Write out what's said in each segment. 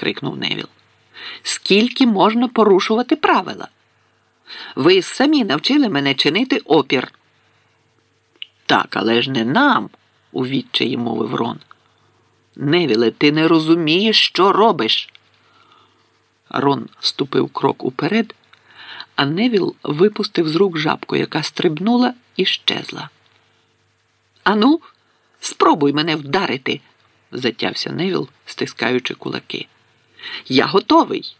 крикнув Невіл. Скільки можна порушувати правила? Ви самі навчили мене чинити опір. Так, але ж не нам, у відчаї мовив Рон. Невіле, ти не розумієш, що робиш. Рон ступив крок уперед, а Невіл випустив з рук жабку, яка стрибнула і щезла. Ану, спробуй мене вдарити, затявся Невіл, стискаючи кулаки. Я готовий.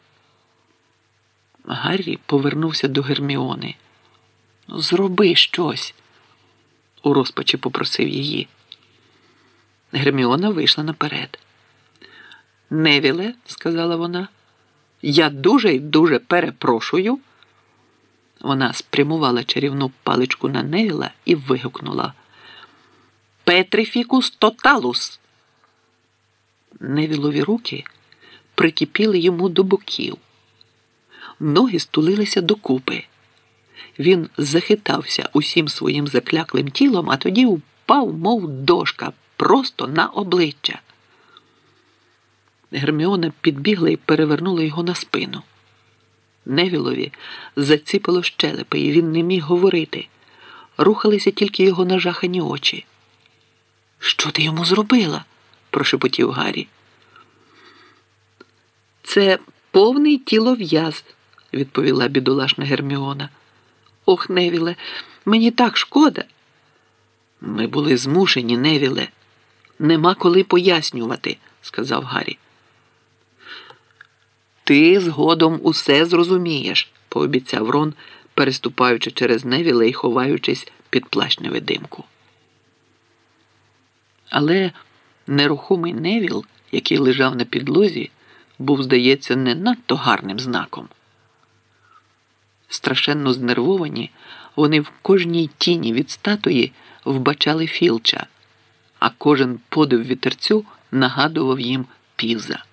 Гаррі повернувся до Герміони. «Ну, Зроби щось, у розпачі попросив її. Герміона вийшла наперед. Невіле, сказала вона, я дуже й дуже перепрошую. Вона спрямувала чарівну паличку на Невіла і вигукнула Петрифікус тоталус. Невілові руки прикипіли йому до боків. Ноги стулилися докупи. Він захитався усім своїм закляклим тілом, а тоді впав, мов дошка, просто на обличчя. Герміона підбігла і перевернула його на спину. Невілові заціпало щелепи, і він не міг говорити. Рухалися тільки його нажахані очі. Що ти йому зробила? прошепотів Гаррі. Це повний тілов'яз, відповіла бідолашна Герміона. Ох, Невіле, мені так шкода. Ми були змушені, Невіле. Нема коли пояснювати, сказав Гаррі. Ти згодом усе зрозумієш, пообіцяв Рон, переступаючи через Невіле і ховаючись під плащ невидимку. Але нерухомий Невіл, який лежав на підлозі, був, здається, не надто гарним знаком. Страшенно знервовані, вони в кожній тіні від статуї вбачали філча, а кожен подив вітерцю нагадував їм півза.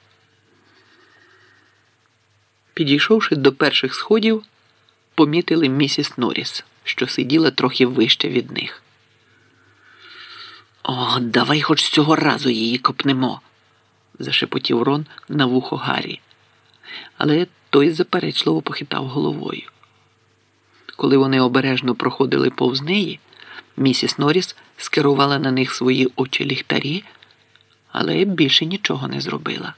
Підійшовши до перших сходів, помітили місіс Норріс, що сиділа трохи вище від них. О, давай хоч цього разу її копнемо, зашепотів Рон на вухо Гаррі. Але той заперечливо похитав головою. Коли вони обережно проходили повз неї, місіс Норріс скерувала на них свої очі ліхтарі, але більше нічого не зробила.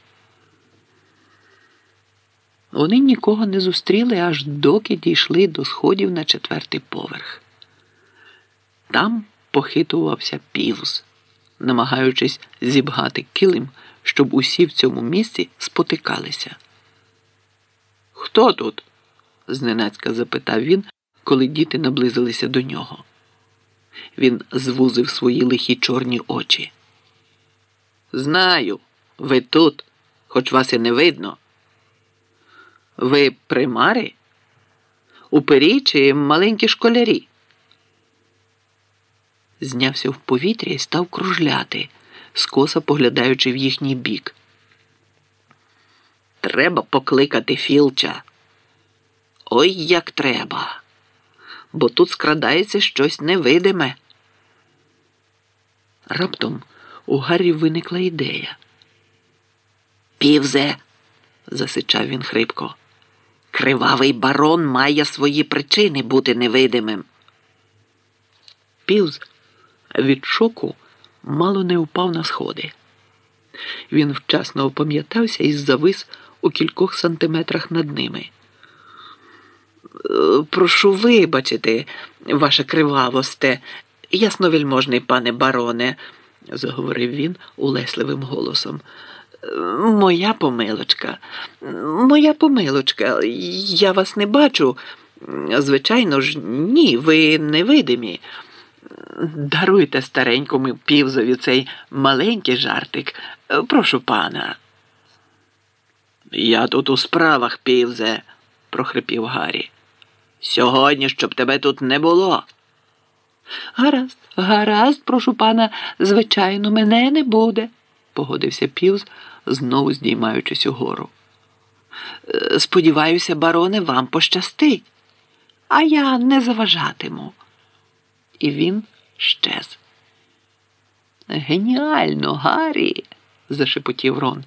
Вони нікого не зустріли, аж доки дійшли до сходів на четвертий поверх. Там похитувався півз, намагаючись зібгати килим, щоб усі в цьому місці спотикалися. Хто тут? зненацька запитав він, коли діти наблизилися до нього. Він звузив свої лихі чорні очі. Знаю, ви тут, хоч вас і не видно. Ви примари? Упері чи маленькі школярі? Знявся в повітря і став кружляти, скоса поглядаючи в їхній бік. Треба покликати Філча. Ой як треба, бо тут скрадається щось невидиме. Раптом у Гаррі виникла ідея. Півзе, засичав він хрипко. Кривавий барон має свої причини бути невидимим. Півз від шоку мало не впав на сходи. Він вчасно опам'ятався і завис у кількох сантиметрах над ними. «Е, Прошу вибачити, ваше кривавосте, ясновельможний пане бароне, заговорив він улесливим голосом. Моя помилочка, моя помилочка, я вас не бачу. Звичайно ж, ні, ви невидимі. Даруйте старенькому півзові цей маленький жартик. Прошу пана. Я тут у справах, півзе, прохрипів Гаррі. Сьогодні, щоб тебе тут не було. Гаразд, гаразд, прошу пана, звичайно, мене не буде, погодився півз, знову здіймаючись угору. «Е, Сподіваюся, бароне, вам пощастить, а я не заважатиму. І він щез. Геніально, Гаррі, зашепотів Рон.